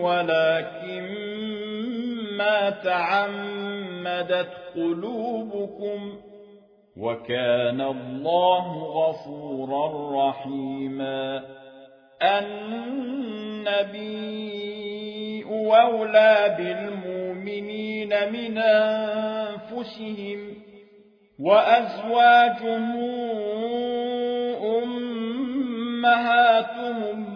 ولكن ما تعمدت قلوبكم وكان الله غفورا رحيما النبي أولى بالمؤمنين من أنفسهم وأزواجه أمهاتهم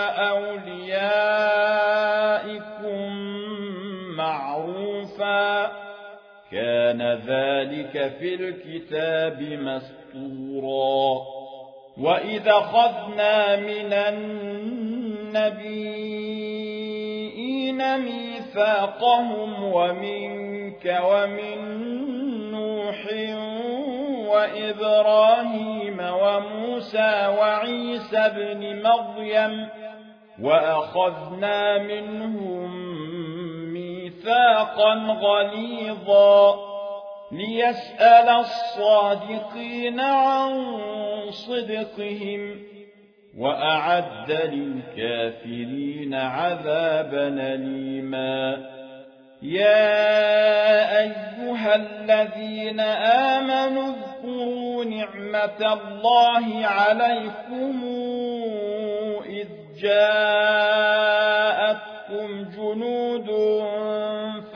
كان ذلك في الكتاب مسطورا. وإذا خذنا من النبيين ميثاقهم ومنك ومن نوح وإبراهيم وموسى وعيسى بن مريم وأخذنا منهم ميثاقا غليظا ليسأل الصادقين عن صدقهم وأعد للكافرين عذابا ليما يا أيها الذين آمنوا اذكروا نعمة الله عليكم إذ جاءتكم جنود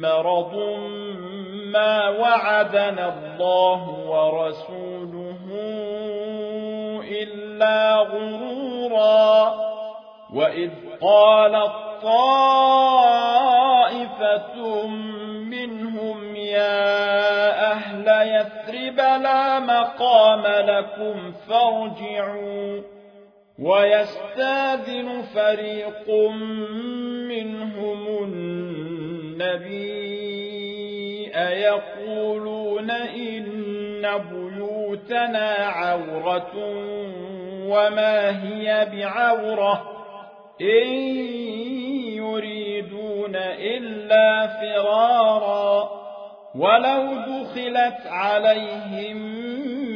مرض ما وعدنا الله ورسوله إلا غرورا. وإذ قالت طائفة منهم يا أهل يثرب لا مقام لكم فارجعوا. ويستاذن فريق منهم النبي أيقولون إن بيوتنا عورة وما هي بعورة إن يريدون إلا فرارا ولو دخلت عليهم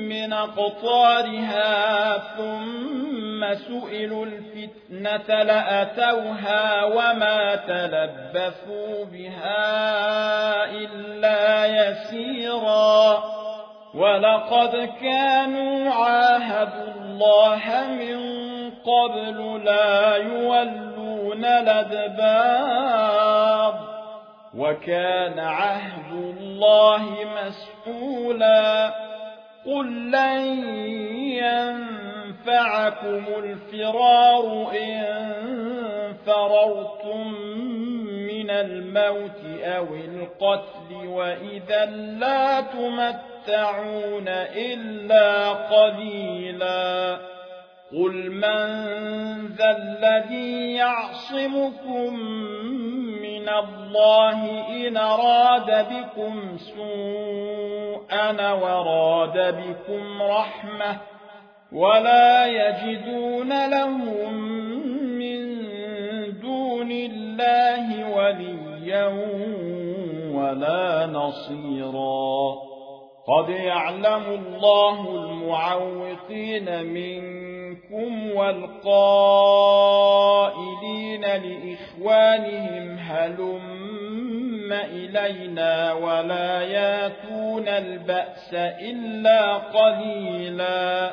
من قطارها ثم سئلوا الفتنة لأتوها وما تلبثوا بها إلا يسيرا. ولقد كانوا عاهدوا الله من قبل لا يولون الأدبار. وكان عهد الله مسئولا قل لن ينفعكم الفرار إن فررتم من الموت أو القتل وإذا لا تمتعون إلا قليلاً. قل من ذا الذي يعصمكم من الله إن راد بكم سوءا وراد بكم رحمة ولا يجدون لهم من دون الله وليا ولا نصيرا قد يعلم الله المعوقين منكم والقائلين لإخوانهم هلم إلينا ولا ياتون البأس إلا قليلا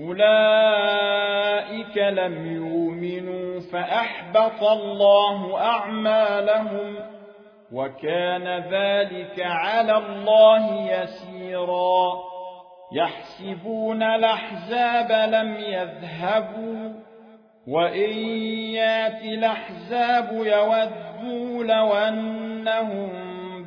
أولئك لم يؤمنوا فأحبط الله أعمالهم وكان ذلك على الله يسيرا يحسبون الأحزاب لم يذهبوا وإن يات الأحزاب يودوا لو أنهم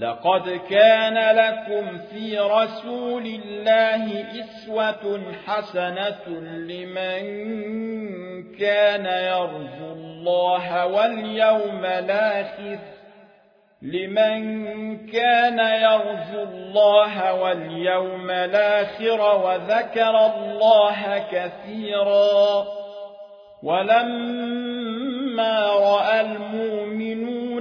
لقد كان لكم في رسول الله إسوة حسنة لمن كان يرجو الله واليوم الآخر. لمن كان يرجو الله واليوم الآخر وذكر الله كثيرا. ولما رأى المؤمنون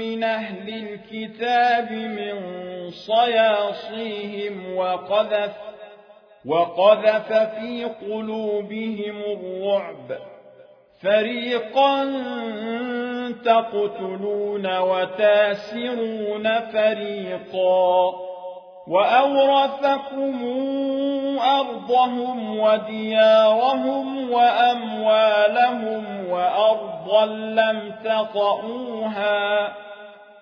من أهل الكتاب من صياصيهم وقذف وقذف في قلوبهم الرعب. فريقا تقتلون وتاسرون فريقا وأورثكم أرضهم وديارهم وأموالهم وأرضا لم تطئوها.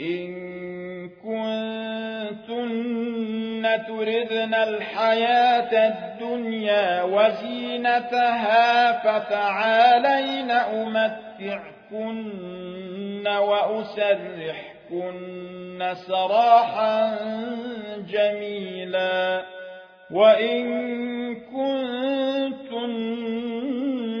إن كنتن تردن الحياة الدنيا وزينتها فتعالين أمتعكن وأسرحكن سراحا جميلا. وإن كنتن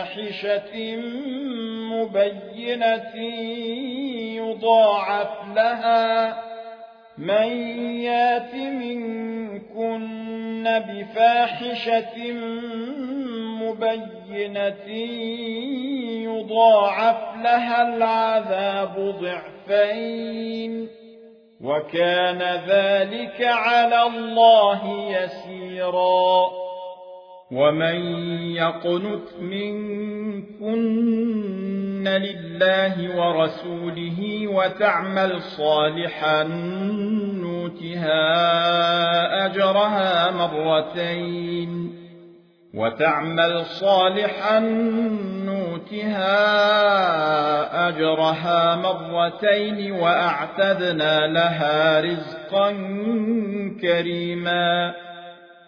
بفاحشة مبينة يضاعف لها من يات منكن بفاحشة مبينة يضاعف لها العذاب ضعفين وكان ذلك على الله يسيراً ومن يقنت منكن لله ورسوله وتعمل صالحا نوتها أجرها مرتين وتعمل صالحا نوتها أجرها مرتين وأعتدنا لها رزقا كريما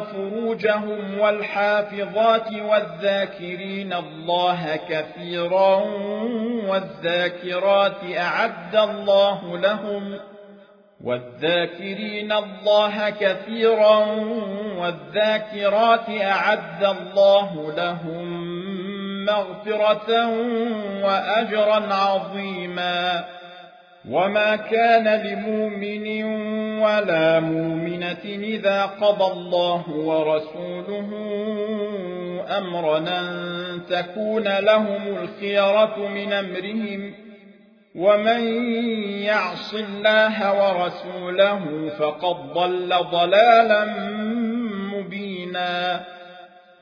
فروجهم والحافظات والذاكرين الله كثيرا والذاكرات أعد الله لهم والذاكرين الله كثيرا والذاكرات أعد الله لهم مغفرة وأجرا عظيما وما كان لمؤمن ولا مؤمنة إذا قضى الله ورسوله أمرا تكون لهم الخيرة من أمرهم ومن يعص الله ورسوله فقد ضل ضلالا مبينا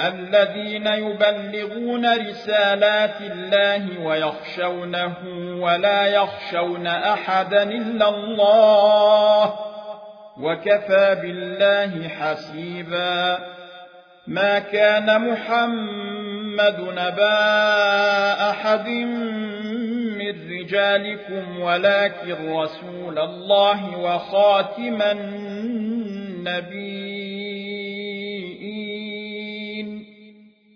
الذين يبلغون رسالات الله ويخشونه ولا يخشون أحدا إلا الله وكفى بالله حسيبا. ما كان محمد نبا أحد من رجالكم ولكن رسول الله وخاتم النبيين.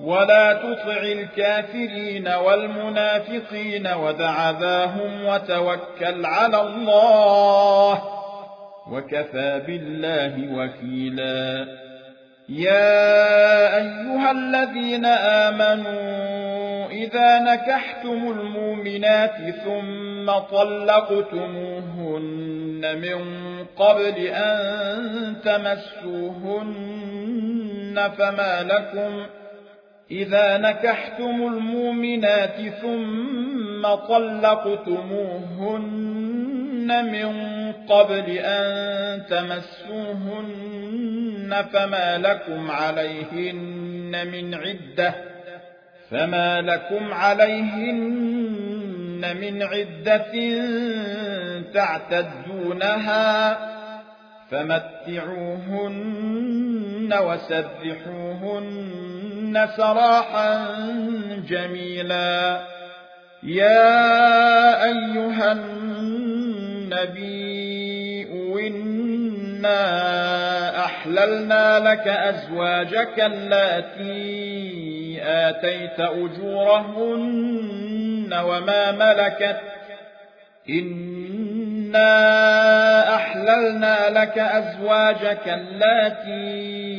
ولا تطع الكافرين والمنافقين ودع ذاهم وتوكل على الله وكفى بالله وكيلا. يا أيها الذين آمنوا إذا نكحتم المؤمنات ثم طلقتموهن من قبل أن تمسوهن فما لكم إذا نكحتم المؤمنات ثم طلقتموهن من قبل أن تمسوهن فما لكم عليهن من عدة فما لكم عليهن من عدة تعتدونها. فمتعوهن وسبحوهن سراحا جميلا. يا أيها النبي إنا أحللنا لك أزواجك التي آتيت أجورهن وما ملكت. إنا أحللنا لك أزواجك التي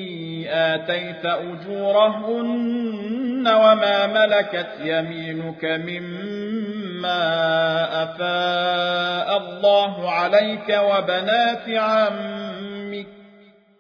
آتيت أجورهن وما ملكت يمينك مما أفاء الله عليك وبنات عمك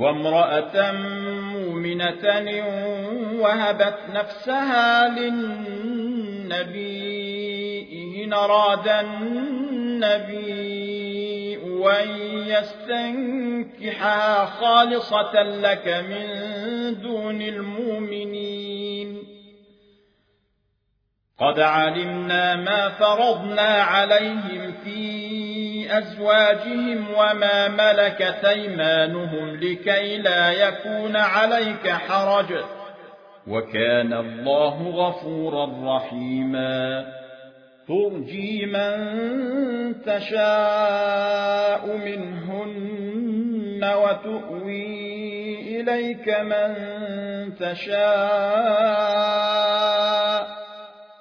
وامرأة مؤمنة وهبت نفسها للنبي إن أراد النبي أن يستنكحها خالصة لك من دون المؤمنين. قد علمنا ما فرضنا عليهم في أزواجهم وما ملكت أيمانهم لكي لا يكون عليك حرج. وكان الله غفورا رحيما. ترجي من تشاء منهن وتؤوي إليك من تشاء.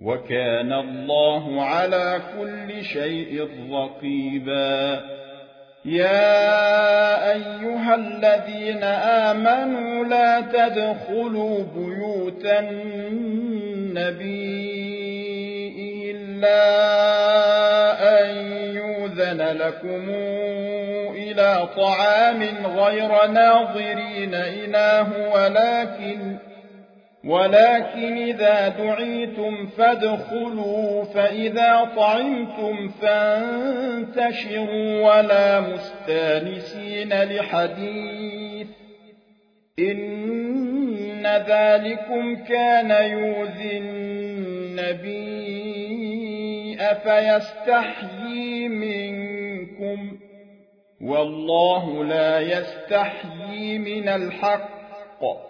وكان الله على كل شيء رقيبا. يا أيها الذين آمنوا لا تدخلوا بيوت النبي إلا أن يوذن لكم إلى طعام غير ناظرين إله ولكن ولكن إذا دعيتم فادخلوا فإذا طعمتم فانتشروا ولا مستانسين لحديث. إن ذلكم كان يؤذي النبي أفيستحيي منكم؟ والله لا يستحيي من الحق.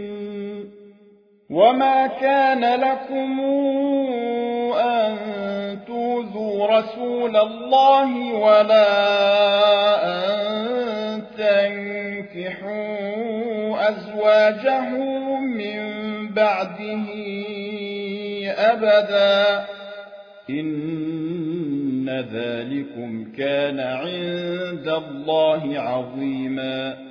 وما كان لكم أن توذوا رسول الله ولا أن تنكحوا أزواجه من بعده أبدا إن ذلكم كان عند الله عظيما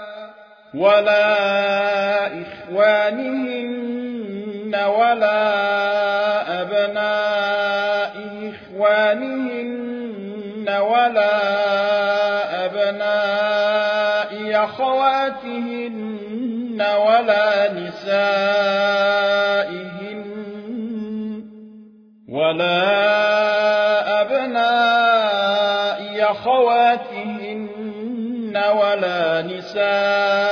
ولا إخوانهن ولا أبناء إخوانهن ولا أبناء أخواتهن ولا نسائهن ولا أبناء أخواتهن ولا نسائهن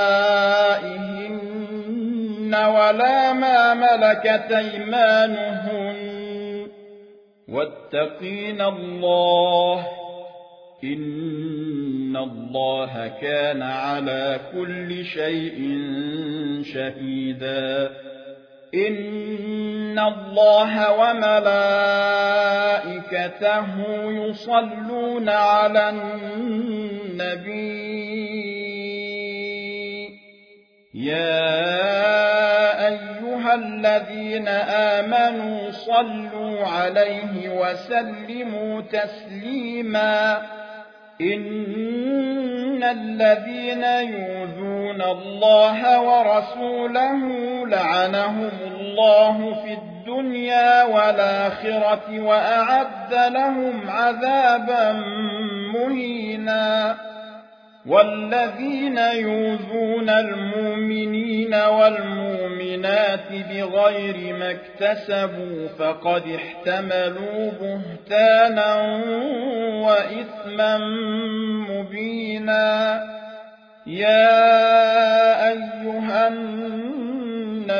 ولا ما ملكت أيمانهن واتقين الله إن الله كان على كل شيء شهيدا إن الله وملائكته يصلون على النبي يا أيها الذين آمنوا صلوا عليه وسلموا تسليما. إن الذين يؤذون الله ورسوله لعنهم الله في الدنيا والآخرة وأعد لهم عذابا مهينا. والذين يؤذون المؤمنين والمؤمنات بغير ما اكتسبوا فقد احتملوا بهتانا وإثما مبينا. يا أيها النبي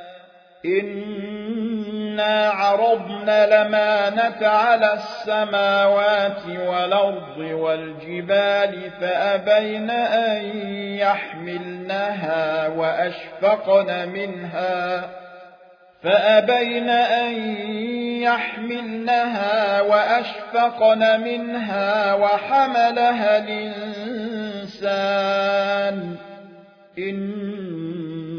إنا عرضنا لمانة على السماوات والأرض والجبال فأبين أن يحملنها وأشفقن منها فأبين أن يحملنها وأشفقن منها وحملها الإنسان